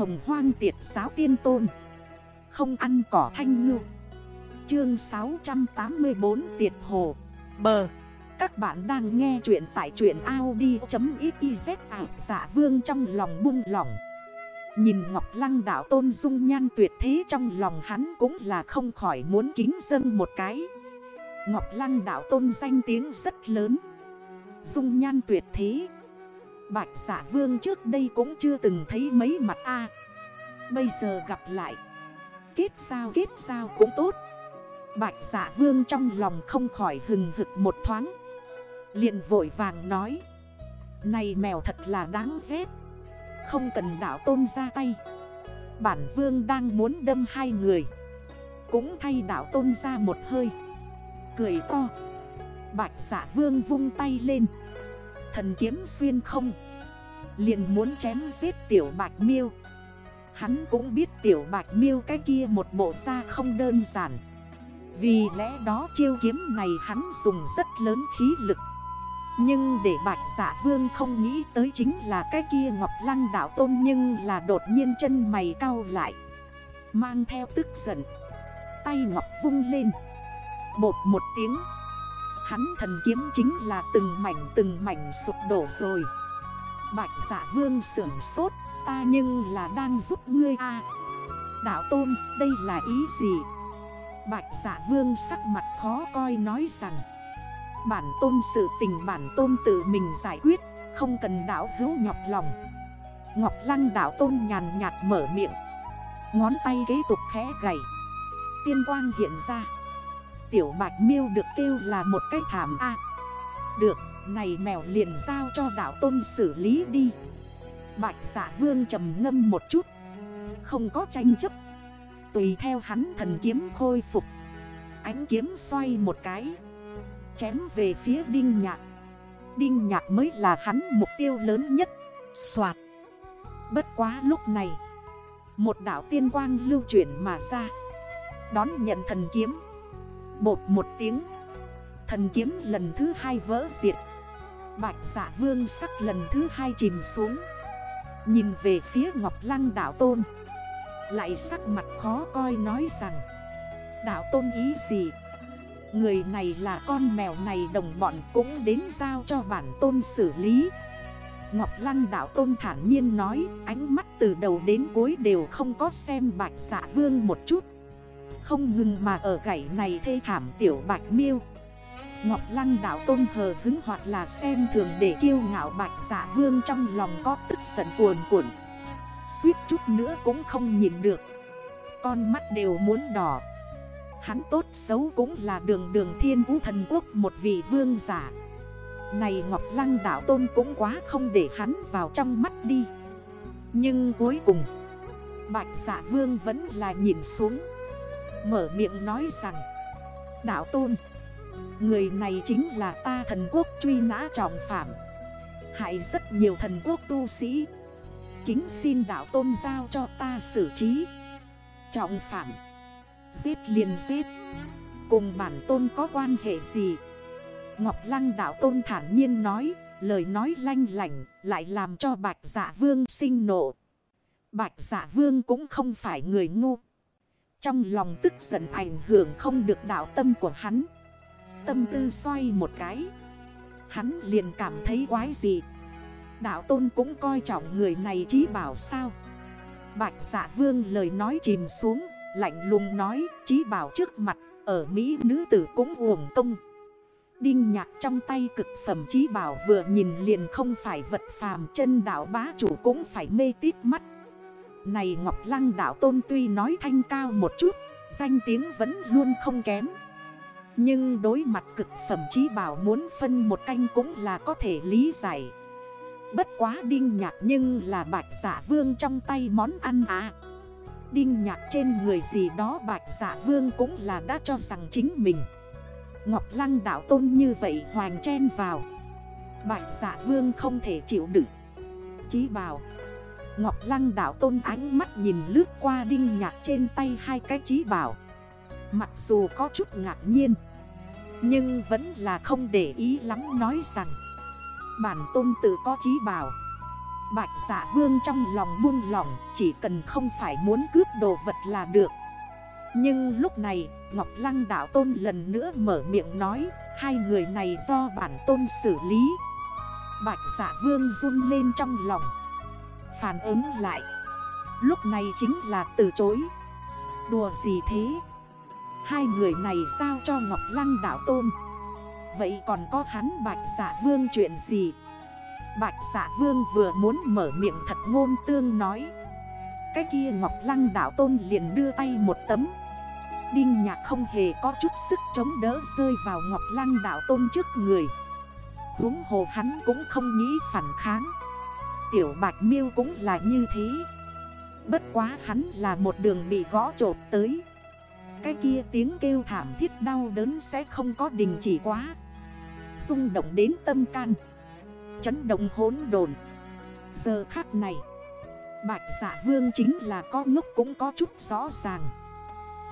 hồng hoang tiệt giáo tiên tôn. Không ăn cỏ thanh ngư. Chương 684 tiệt hồ. Bờ Các bạn đang nghe chuyện tại chuyện Audi.xyz à, Dạ vương trong lòng buông lỏng. Nhìn Ngọc Lăng đảo tôn dung nhan tuyệt thế trong lòng hắn cũng là không khỏi muốn kính dâng một cái. Ngọc Lăng đảo tôn danh tiếng rất lớn. Dung nhan tuyệt thế. Bạch giả vương trước đây cũng chưa từng thấy mấy mặt A. Bây giờ gặp lại. Kết sao kết sao cũng tốt. Bạch giả vương trong lòng không khỏi hừng hực một thoáng. Liền vội vàng nói. Này mèo thật là đáng ghét. Không cần đảo tôn ra tay. Bản vương đang muốn đâm hai người. Cũng thay đảo tôn ra một hơi. Cười to. Bạch giả vương vung tay lên. Thần kiếm xuyên không. Liền muốn chém giết tiểu bạch miêu. Hắn cũng biết tiểu bạch miêu cái kia một bộ da không đơn giản. Vì lẽ đó chiêu kiếm này hắn dùng rất lớn khí lực. Nhưng để bạch giả vương không nghĩ tới chính là cái kia ngọc lăng đảo tôn Nhưng là đột nhiên chân mày cao lại. Mang theo tức giận. Tay ngọc vung lên. Bột một tiếng. Hắn thần kiếm chính là từng mảnh từng mảnh sụp đổ rồi. Bạch giả vương sưởng sốt, Ta nhưng là đang giúp ngươi a. À. Đạo tôn, đây là ý gì? Bạch giả vương sắc mặt khó coi nói rằng, Bản tôn sự tình bản tôn tự mình giải quyết, Không cần đảo hữu nhọc lòng. Ngọc lăng đảo tôn nhàn nhạt mở miệng, Ngón tay kế tục khẽ gầy. Tiên quang hiện ra. Tiểu bạch miêu được kêu là một cái thảm A. Được, này mèo liền giao cho đảo tôn xử lý đi. Bạch giả vương trầm ngâm một chút. Không có tranh chấp. Tùy theo hắn thần kiếm khôi phục. Ánh kiếm xoay một cái. Chém về phía đinh nhạc. Đinh nhạc mới là hắn mục tiêu lớn nhất. Xoạt. Bất quá lúc này Một đảo tiên quang lưu chuyển mà ra. Đón nhận thần kiếm. Bột một tiếng. Thần kiếm lần thứ hai vỡ diệt. Bạch giả vương sắc lần thứ hai chìm xuống. Nhìn về phía Ngọc Lăng đảo tôn. Lại sắc mặt khó coi nói rằng Đảo tôn ý gì? Người này là con mèo này đồng bọn cũng đến giao cho bản tôn xử lý. Ngọc Lăng đảo tôn thản nhiên nói, Ánh mắt từ đầu đến cuối đều không có xem bạch giả vương một chút không ngừng mà ở gãy này thê thảm tiểu bạch miêu. Ngọc Lăng đảo tôn hờ hứng hoặc là xem thường để kiêu ngạo bạch giả vương trong lòng có tức giận cuồn cuộn. Suýt chút nữa cũng không nhìn được. Con mắt đều muốn đỏ. Hắn tốt xấu cũng là đường đường thiên vũ thần quốc một vị vương giả. Này Ngọc Lăng đảo tôn cũng quá không để hắn vào trong mắt đi. Nhưng cuối cùng, Bạch giả vương vẫn là nhìn xuống. Mở miệng nói rằng, Đạo tôn, Người này chính là ta thần quốc truy nã trọng phạm. Hại rất nhiều thần quốc tu sĩ. Kính xin đạo tôn giao cho ta xử trí. Trọng phạm, Giết liền giết. Cùng bản tôn có quan hệ gì? Ngọc Lăng đạo tôn thản nhiên nói, Lời nói lanh lành Lại làm cho bạch dạ vương sinh nộ. Bạch dạ vương cũng không phải người ngu trong lòng tức giận ảnh hưởng không được đạo tâm của hắn. Tâm tư xoay một cái. Hắn liền cảm thấy quái gì Đạo tôn cũng coi trọng người này chí bảo sao? Bạch dạ vương lời nói chìm xuống, Lạnh lùng nói, chí bảo trước mặt, Ở Mỹ nữ tử cũng uổng công. Đinh nhạc trong tay cực phẩm chí bảo vừa nhìn liền không phải vật phàm, Chân đạo bá chủ cũng phải mê tít mắt này Ngọc Lăng đảo tôn tuy nói thanh cao một chút, Danh tiếng vẫn luôn không kém. Nhưng đối mặt cực phẩm chí bảo muốn phân một canh cũng là có thể lý giải. Bất quá đinh nhạc nhưng là bạch giả vương trong tay món ăn à. Đinh nhạc trên người gì đó bạch giả vương cũng là đã cho rằng chính mình. Ngọc Lăng đảo tôn như vậy hoàng chen vào. Bạch giả vương không thể chịu đựng. Chí bảo. Ngọc Lăng đảo tôn ánh mắt nhìn lướt qua đinh nhạc trên tay hai cái trí bảo. Mặc dù có chút ngạc nhiên, Nhưng vẫn là không để ý lắm nói rằng, Bản tôn tự có trí bảo. Bạch giả vương trong lòng buông lỏng, Chỉ cần không phải muốn cướp đồ vật là được. Nhưng lúc này, Ngọc Lăng Đạo Tôn lần nữa mở miệng nói, Hai người này do bản tôn xử lý. Bạch giả vương run lên trong lòng. Phản ứng lại. Lúc này chính là từ chối. Đùa gì thế? Hai người này sao cho Ngọc Lăng Đạo Tôn? Vậy còn có hắn Bạch giả vương chuyện gì? Bạch giả vương vừa muốn mở miệng thật ngôn tương nói. Cái kia Ngọc Lăng Đạo Tôn liền đưa tay một tấm. Đinh nhạc không hề có chút sức chống đỡ rơi vào Ngọc Lăng Đạo Tôn trước người. Húng hồ hắn cũng không nghĩ phản kháng. Tiểu Bạch Miêu cũng là như thế. Bất quá hắn là một đường bị gõ trột tới. Cái kia tiếng kêu thảm thiết đau đớn sẽ không có đình chỉ quá. Xung động đến tâm can. Chấn động hốn đồn Giờ khắc này, Bạch giả vương chính là có ngốc cũng có chút rõ ràng.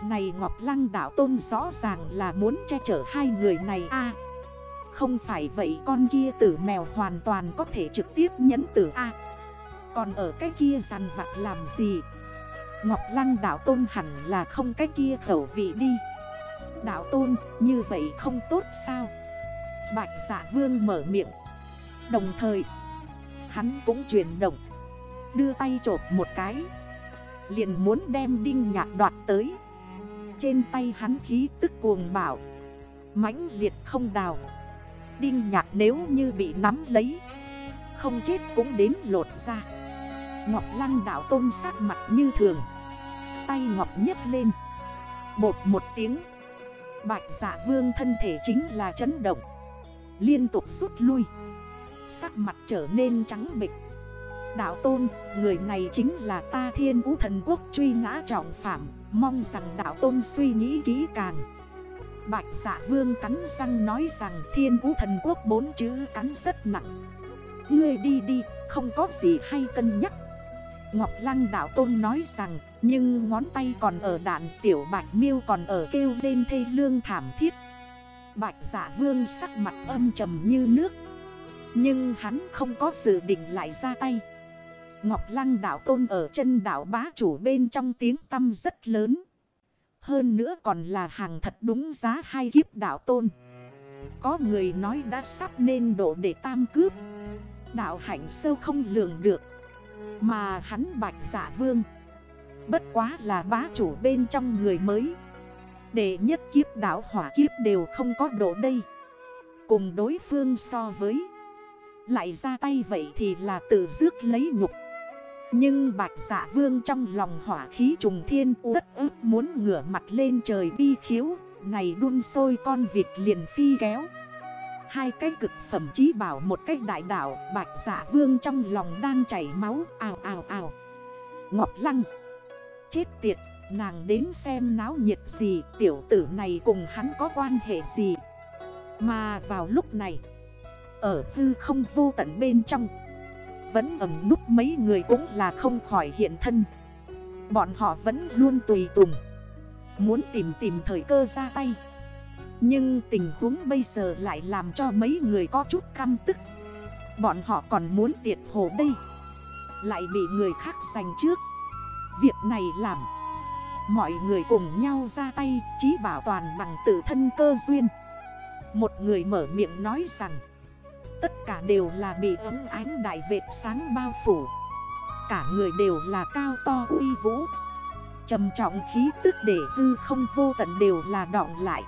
Này Ngọc Lăng đảo tôn rõ ràng là muốn che chở hai người này a. Không phải vậy con kia tử mèo hoàn toàn có thể trực tiếp nhấn tử a. Còn ở cái kia rằn vặt làm gì? Ngọc Lăng đảo tôn hẳn là không cái kia khẩu vị đi. Đảo tôn, như vậy không tốt sao? Bạch giả vương mở miệng. Đồng thời, Hắn cũng chuyển động, Đưa tay chộp một cái, Liền muốn đem đinh nhạc đoạt tới. Trên tay hắn khí tức cuồng bảo mãnh liệt không đào. Đinh nhạc nếu như bị nắm lấy Không chết cũng đến lột ra Ngọc lăng đảo tôn sắc mặt như thường Tay ngọc nhấc lên. Bột một tiếng Bạch giả vương thân thể chính là chấn động Liên tục rút lui. Sắc mặt trở nên trắng bịch Đạo tôn, người này chính là ta thiên vũ thần quốc truy nã trọng phạm Mong rằng đạo tôn suy nghĩ kỹ càng. Bạch dạ vương cắn răng nói rằng thiên vũ thần quốc bốn chữ cắn rất nặng. Ngươi đi đi, không có gì hay cân nhắc. Ngọc Lăng đạo tôn nói rằng Nhưng ngón tay còn ở đạn tiểu bạch miêu còn ở kêu lên thê lương thảm thiết. Bạch giả vương sắc mặt âm trầm như nước. Nhưng hắn không có dự định lại ra tay. Ngọc Lăng đảo tôn ở chân đảo bá chủ bên trong tiếng tâm rất lớn. Hơn nữa còn là hàng thật đúng giá hai kiếp đảo tôn. Có người nói đã sắp nên độ để tam cướp Đảo hạnh sâu không lường được. Mà hắn bạch giả vương. Bất quá là bá chủ bên trong người mới. Đệ nhất kiếp đảo hỏa kiếp đều không có độ đây. Cùng đối phương so với. Lại ra tay vậy thì là tự dước lấy nhục. Nhưng bạch giả dạ vương trong lòng hỏa khí trùng thiên tất ức muốn ngửa mặt lên trời bi khiếu. Này đun sôi con vịt liền phi kéo. Hai cái cực phẩm chí bảo một cách đại đảo Bạch giả dạ vương trong lòng đang chảy máu, ào ào ào. Ngọc lăng. Chết tiệt, Nàng đến xem náo nhiệt gì, Tiểu tử này cùng hắn có quan hệ gì? Mà vào lúc này, Ở hư không vô tận bên trong vẫn ẩm nút mấy người cũng là không khỏi hiện thân. Bọn họ vẫn luôn tùy tùng, Muốn tìm tìm thời cơ ra tay. Nhưng tình huống bây giờ lại làm cho mấy người có chút căm tức. Bọn họ còn muốn tiệt hồ đây, Lại bị người khác giành trước. Việc này làm, Mọi người cùng nhau ra tay, Chí bảo toàn bằng tự thân cơ duyên. Một người mở miệng nói rằng Tất cả đều là bị ấm ánh đại vệt sáng bao phủ. Cả người đều là cao to uy vũ. Trầm trọng khí tức để hư không vô tận đều là đọng lại.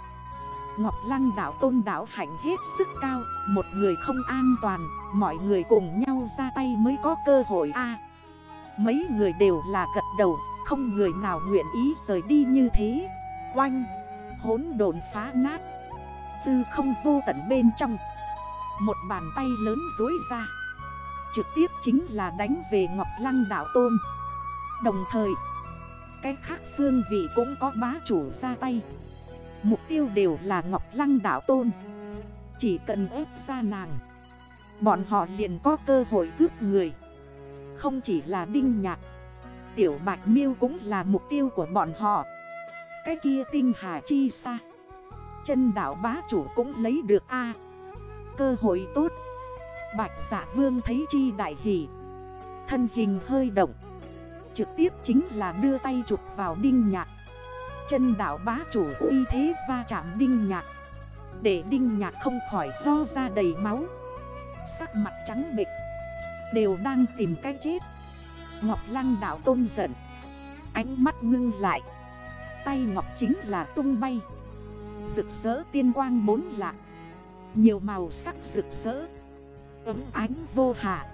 Ngọc Lăng đảo tôn đảo hạnh hết sức cao, Một người không an toàn, Mọi người cùng nhau ra tay mới có cơ hội a. Mấy người đều là gật đầu, không người nào nguyện ý rời đi như thế. Oanh Hốn đồn phá nát. Tư không vô tận bên trong một bàn tay lớn dối ra. Trực tiếp chính là đánh về Ngọc Lăng đảo Tôn. Đồng thời, Cái khác phương vị cũng có bá chủ ra tay. Mục tiêu đều là Ngọc Lăng đảo Tôn. Chỉ cần ép ra nàng, Bọn họ liền có cơ hội cướp người. Không chỉ là đinh nhạc, Tiểu Bạch Miêu cũng là mục tiêu của bọn họ. Cái kia tinh hà chi xa Chân đảo bá chủ cũng lấy được A. Cơ hội tốt. Bạch giả vương thấy chi đại hỷ. Thân hình hơi động. Trực tiếp chính là đưa tay chụp vào đinh nhạc. Chân đảo bá chủ uy thế va chạm đinh nhạc. Để đinh nhạc không khỏi lo ra đầy máu. Sắc mặt trắng bịch Đều đang tìm cách chết. Ngọc Lăng đảo tôn giận. Ánh mắt ngưng lại. Tay Ngọc chính là tung bay. Rực rỡ tiên quang bốn lạc. Nhiều màu sắc rực rỡ. Ấm ánh vô hạ